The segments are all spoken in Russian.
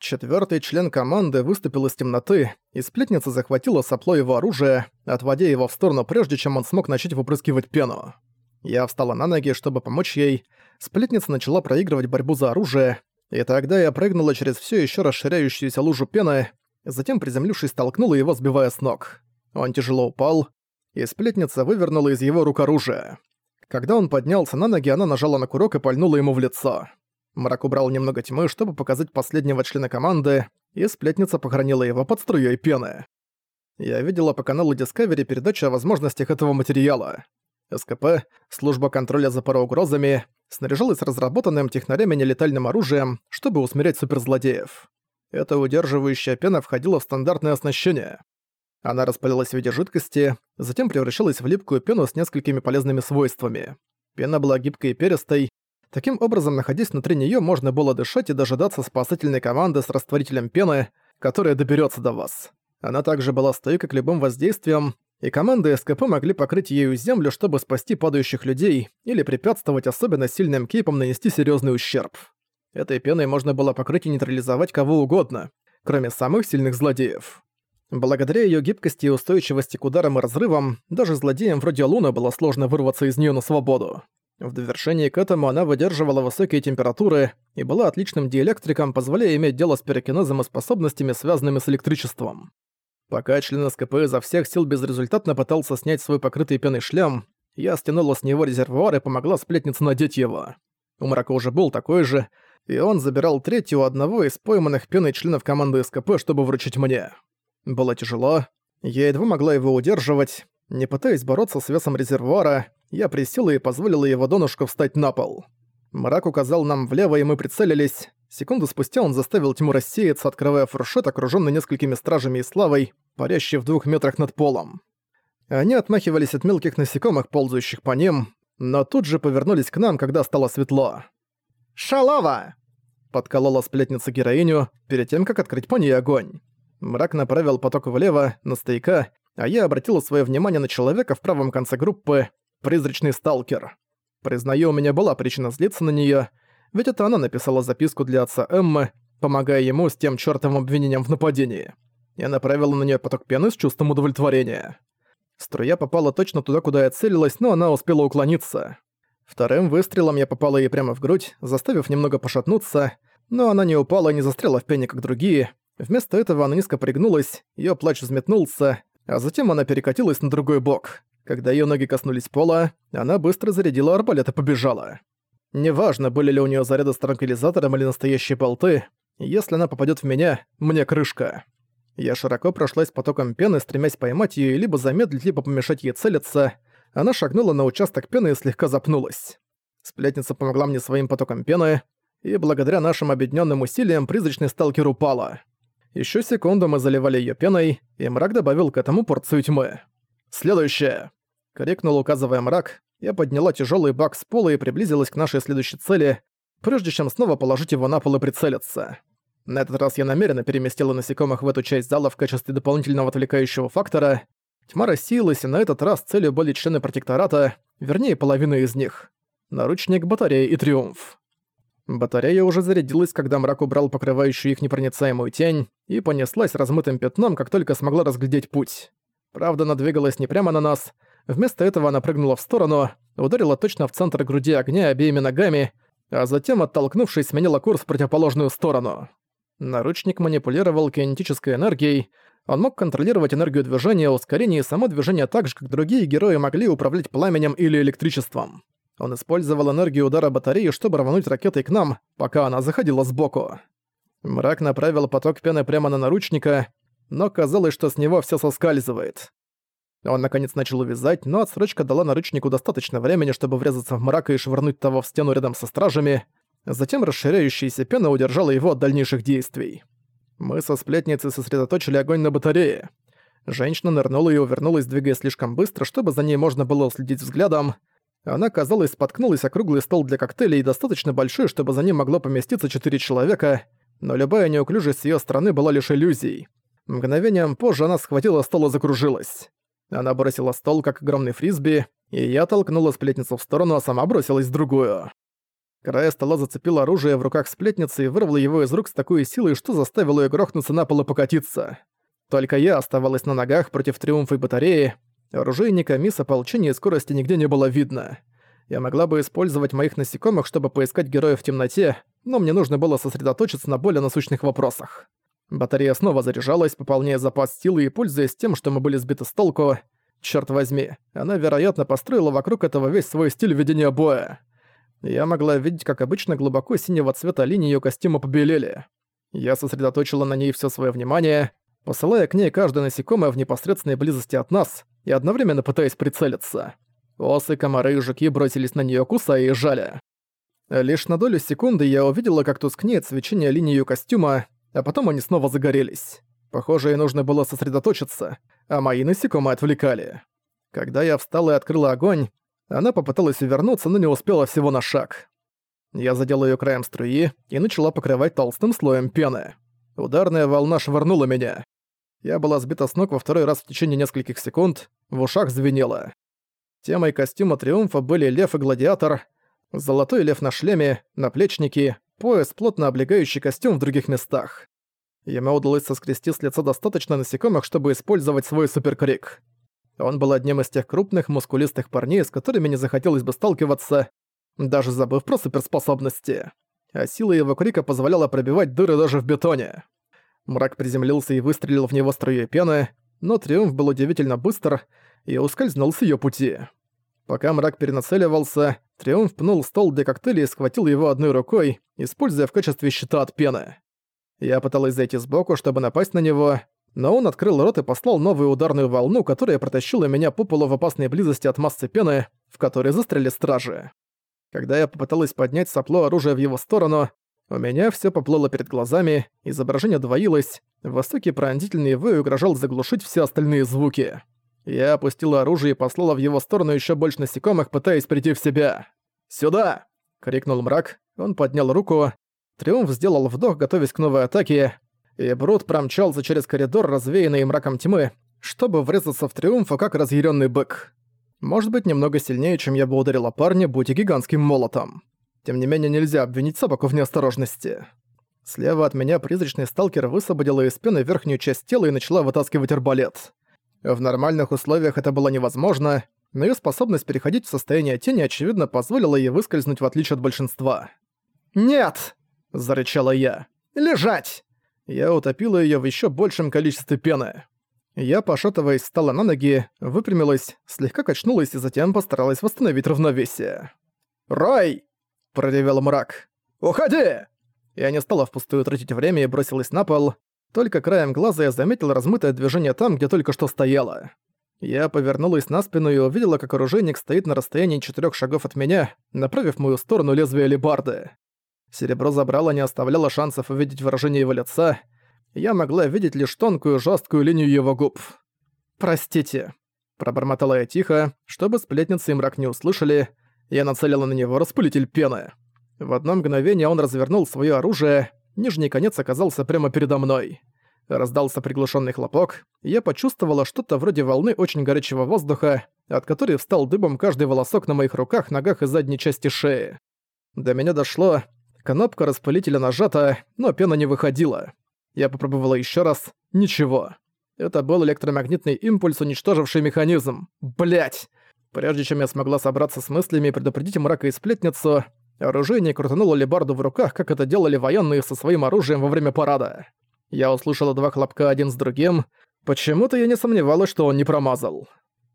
Четвертый член команды выступил из темноты, и сплетница захватила сопло его оружия, отводя его в сторону, прежде чем он смог начать выпрыскивать пену. Я встала на ноги, чтобы помочь ей. Сплетница начала проигрывать борьбу за оружие, и тогда я прыгнула через все еще расширяющуюся лужу пены, затем, приземлившись, толкнула его, сбивая с ног. Он тяжело упал, и сплетница вывернула из его рук оружие. Когда он поднялся на ноги, она нажала на курок и пальнула ему в лицо. Мрак убрал немного тьмы, чтобы показать последнего члена команды, и сплетница похоронила его под струей пены. Я видела по каналу Discovery передачу о возможностях этого материала. СКП, служба контроля за пароугрозами, снаряжалась разработанным технарями нелетальным оружием, чтобы усмирять суперзлодеев. Эта удерживающая пена входила в стандартное оснащение. Она распылялась в виде жидкости, затем превращалась в липкую пену с несколькими полезными свойствами. Пена была гибкой и перистой, Таким образом, находясь внутри нее, можно было дышать и дожидаться спасательной команды с растворителем пены, которая доберется до вас. Она также была стойка к любым воздействиям, и команды СКП могли покрыть ею землю, чтобы спасти падающих людей или препятствовать особенно сильным кейпам нанести серьезный ущерб. Этой пеной можно было покрыть и нейтрализовать кого угодно, кроме самых сильных злодеев. Благодаря ее гибкости и устойчивости к ударам и разрывам, даже злодеям вроде Луна было сложно вырваться из нее на свободу. В довершении к этому она выдерживала высокие температуры и была отличным диэлектриком, позволяя иметь дело с пирокинезом и способностями, связанными с электричеством. Пока член СКП изо всех сил безрезультатно пытался снять свой покрытый пеной шлем, я стянула с него резервуар и помогла сплетнице надеть его. У Мрака уже был такой же, и он забирал третий у одного из пойманных пеной членов команды СКП, чтобы вручить мне. Было тяжело, я едва могла его удерживать, не пытаясь бороться с весом резервуара, я присела и позволила его донышку встать на пол. Мрак указал нам влево, и мы прицелились. Секунду спустя он заставил тьму рассеяться, открывая фуршет, окружённый несколькими стражами и славой, парящий в двух метрах над полом. Они отмахивались от мелких насекомых, ползающих по ним, но тут же повернулись к нам, когда стало светло. «Шалава!» — подколола сплетница героиню, перед тем, как открыть по ней огонь. Мрак направил поток влево, на стояка, а я обратила свое внимание на человека в правом конце группы, призрачный сталкер. Признаю, у меня была причина злиться на неё, ведь это она написала записку для отца Эммы, помогая ему с тем чёртовым обвинением в нападении. Я направила на неё поток пены с чувством удовлетворения. Струя попала точно туда, куда я целилась, но она успела уклониться. Вторым выстрелом я попала ей прямо в грудь, заставив немного пошатнуться, но она не упала и не застряла в пене, как другие. Вместо этого она низко пригнулась, её плач взметнулся, а затем она перекатилась на другой бок. Когда её ноги коснулись пола, она быстро зарядила арбалет и побежала. Неважно, были ли у неё заряды с транквилизатором или настоящие болты, если она попадёт в меня, мне крышка. Я широко прошлась потоком пены, стремясь поймать её и либо замедлить, либо помешать ей целиться. Она шагнула на участок пены и слегка запнулась. Сплетница помогла мне своим потоком пены, и благодаря нашим объединённым усилиям призрачный сталкер упала. Ещё секунду мы заливали её пеной, и мрак добавил к этому порцию тьмы. «Следующее!» — крикнул, указывая мрак. Я подняла тяжелый бак с пола и приблизилась к нашей следующей цели, прежде чем снова положить его на пол и прицелиться. На этот раз я намеренно переместила насекомых в эту часть зала в качестве дополнительного отвлекающего фактора. Тьма рассеялась, и на этот раз целью были члены протектората, вернее, половина из них. Наручник, батарея и триумф. Батарея уже зарядилась, когда мрак убрал покрывающую их непроницаемую тень и понеслась размытым пятном, как только смогла разглядеть путь. Правда, она двигалась не прямо на нас. Вместо этого она прыгнула в сторону, ударила точно в центр груди огня обеими ногами, а затем, оттолкнувшись, сменила курс в противоположную сторону. Наручник манипулировал кинетической энергией, он мог контролировать энергию движения, ускорение и само движение так же, как другие герои могли управлять пламенем или электричеством. Он использовал энергию удара батареи, чтобы рвануть ракетой к нам, пока она заходила сбоку. Мрак направил поток пены прямо на наручника, но казалось, что с него все соскальзывает. Он наконец начал увязать, но отсрочка дала наручнику достаточно времени, чтобы врезаться в мрака и швырнуть того в стену рядом со стражами. Затем расширяющаяся пена удержала его от дальнейших действий. Мы со сплетницей сосредоточили огонь на батарее. Женщина нырнула и увернулась, двигаясь слишком быстро, чтобы за ней можно было уследить взглядом. Она, казалось, споткнулась о круглый стол для коктейлей, достаточно большой, чтобы за ним могло поместиться четыре человека, но любая неуклюжесть с её стороны была лишь иллюзией. Мгновением позже она схватила стол и закружилась. Она бросила стол, как огромный фрисби, и я толкнула сплетницу в сторону, а сама бросилась в другую. Края стола зацепил оружие в руках сплетницы и вырвал его из рук с такой силой, что заставил ее грохнуться на пол и покатиться. Только я оставалась на ногах против триумфа и батареи. Оружейника, мисс ополчения и скорости нигде не было видно. Я могла бы использовать моих насекомых, чтобы поискать героев в темноте, но мне нужно было сосредоточиться на более насущных вопросах. Батарея снова заряжалась, пополняя запас силы и пользуясь тем, что мы были сбиты с толку. Черт возьми, она, вероятно, построила вокруг этого весь свой стиль ведения боя. Я могла видеть, как обычно глубоко синего цвета линии её костюма побелели. Я сосредоточила на ней всё своё внимание, посылая к ней каждое насекомое в непосредственной близости от нас и одновременно пытаясь прицелиться. Осы, комары и жуки бросились на неё, кусая и жали. Лишь на долю секунды я увидела, как тускнеет свечение линии её костюма, а потом они снова загорелись. Похоже, ей нужно было сосредоточиться, а мои насекомые отвлекали. Когда я встала и открыла огонь, она попыталась увернуться, но не успела всего на шаг. Я задела её краем струи и начала покрывать толстым слоем пены. Ударная волна швырнула меня. Я была сбита с ног во второй раз в течение нескольких секунд, в ушах звенело. Темой костюма Триумфа были лев и гладиатор, золотой лев на шлеме, наплечники, пояс, плотно облегающий костюм в других местах. Ему удалось соскрести с лица достаточно насекомых, чтобы использовать свой суперкрик. Он был одним из тех крупных, мускулистых парней, с которыми не захотелось бы сталкиваться, даже забыв про суперспособности. А сила его крика позволяла пробивать дыры даже в бетоне. Мрак приземлился и выстрелил в него струей пены, но Триумф был удивительно быстр и ускользнул с её пути. Пока мрак перенацеливался, Триумф пнул стол для коктейлей и схватил его одной рукой, используя в качестве щита от пены. Я пыталась зайти сбоку, чтобы напасть на него, но он открыл рот и послал новую ударную волну, которая протащила меня по полу в опасной близости от массы пены, в которой застряли стражи. Когда я попыталась поднять сопло оружия в его сторону, у меня все поплыло перед глазами, изображение двоилось, высокий пронзительный вой угрожал заглушить все остальные звуки. Я опустила оружие и послала в его сторону еще больше насекомых, пытаясь прийти в себя. «Сюда!» — крикнул мрак. Он поднял руку. Триумф сделал вдох, готовясь к новой атаке, и Брут промчался через коридор, развеянный мраком тьмы, чтобы врезаться в Триумфа, как разъяренный бык. Может быть, немного сильнее, чем я бы ударила парня, будь гигантским молотом. Тем не менее, нельзя обвинить собаку в неосторожности. Слева от меня призрачный сталкер высвободила из пены верхнюю часть тела и начала вытаскивать арбалет. В нормальных условиях это было невозможно, но её способность переходить в состояние тени, очевидно, позволила ей выскользнуть в отличие от большинства. «Нет!» – зарычала я. «Лежать!» Я утопила её в ещё большем количестве пены. Я, пошатываясь, встала на ноги, выпрямилась, слегка качнулась и затем постаралась восстановить равновесие. «Рой!» – проревел мрак. «Уходи!» Я не стала впустую тратить время и бросилась на пол. Только краем глаза я заметил размытое движение там, где только что стояла. Я повернулась на спину и увидела, как оружейник стоит на расстоянии четырёх шагов от меня, направив в мою сторону лезвие лебарды. Серебро забрало не оставляло шансов увидеть выражение его лица. Я могла видеть лишь тонкую жесткую линию его губ. «Простите», — пробормотала я тихо, чтобы сплетницы и мрак не услышали. Я нацелила на него распылитель пены. В одно мгновение он развернул свое оружие, нижний конец оказался прямо передо мной. Раздался приглушенный хлопок, и я почувствовала что-то вроде волны очень горячего воздуха, от которой встал дыбом каждый волосок на моих руках, ногах и задней части шеи. До меня дошло, Кнопка распылителя нажата, но пена не выходила. Я попробовала еще раз. Ничего. Это был электромагнитный импульс, уничтоживший механизм. Блять! Прежде чем я смогла собраться с мыслями и предупредить мрака и сплетницу, оружейник крутануло лебарду в руках, как это делали военные со своим оружием во время парада. Я услышала два хлопка один с другим. Почему-то я не сомневалась, что он не промазал.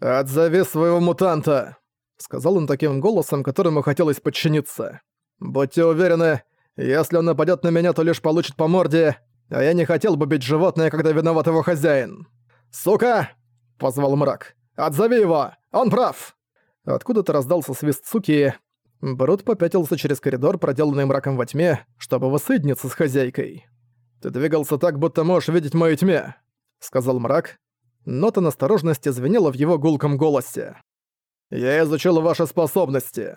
«Отзови своего мутанта!» — сказал он таким голосом, которому хотелось подчиниться. «Будьте уверены, если он нападет на меня, то лишь получит по морде, а я не хотел бы бить животное, когда виноват его хозяин». «Сука!» — позвал мрак. «Отзови его! Он прав!» Откуда-то раздался свист суки. Брут попятился через коридор, проделанный мраком во тьме, чтобы воссоединиться с хозяйкой. «Ты двигался так, будто можешь видеть мою тьме», — сказал мрак. Нота настороженности звенела в его гулком голосе. «Я изучил ваши способности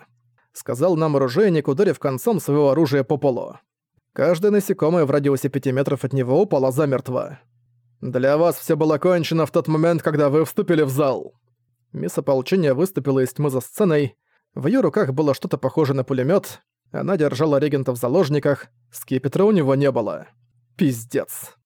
сказал нам оружейник, ударив концом своего оружия по полу. Каждое насекомое в радиусе пяти метров от него упало замертво. «Для вас все было кончено в тот момент, когда вы вступили в зал». Мисс ополчения выступила из тьмы за сценой. В ее руках было что-то похожее на пулемет. Она держала регента в заложниках, скипетра у него не было. Пиздец.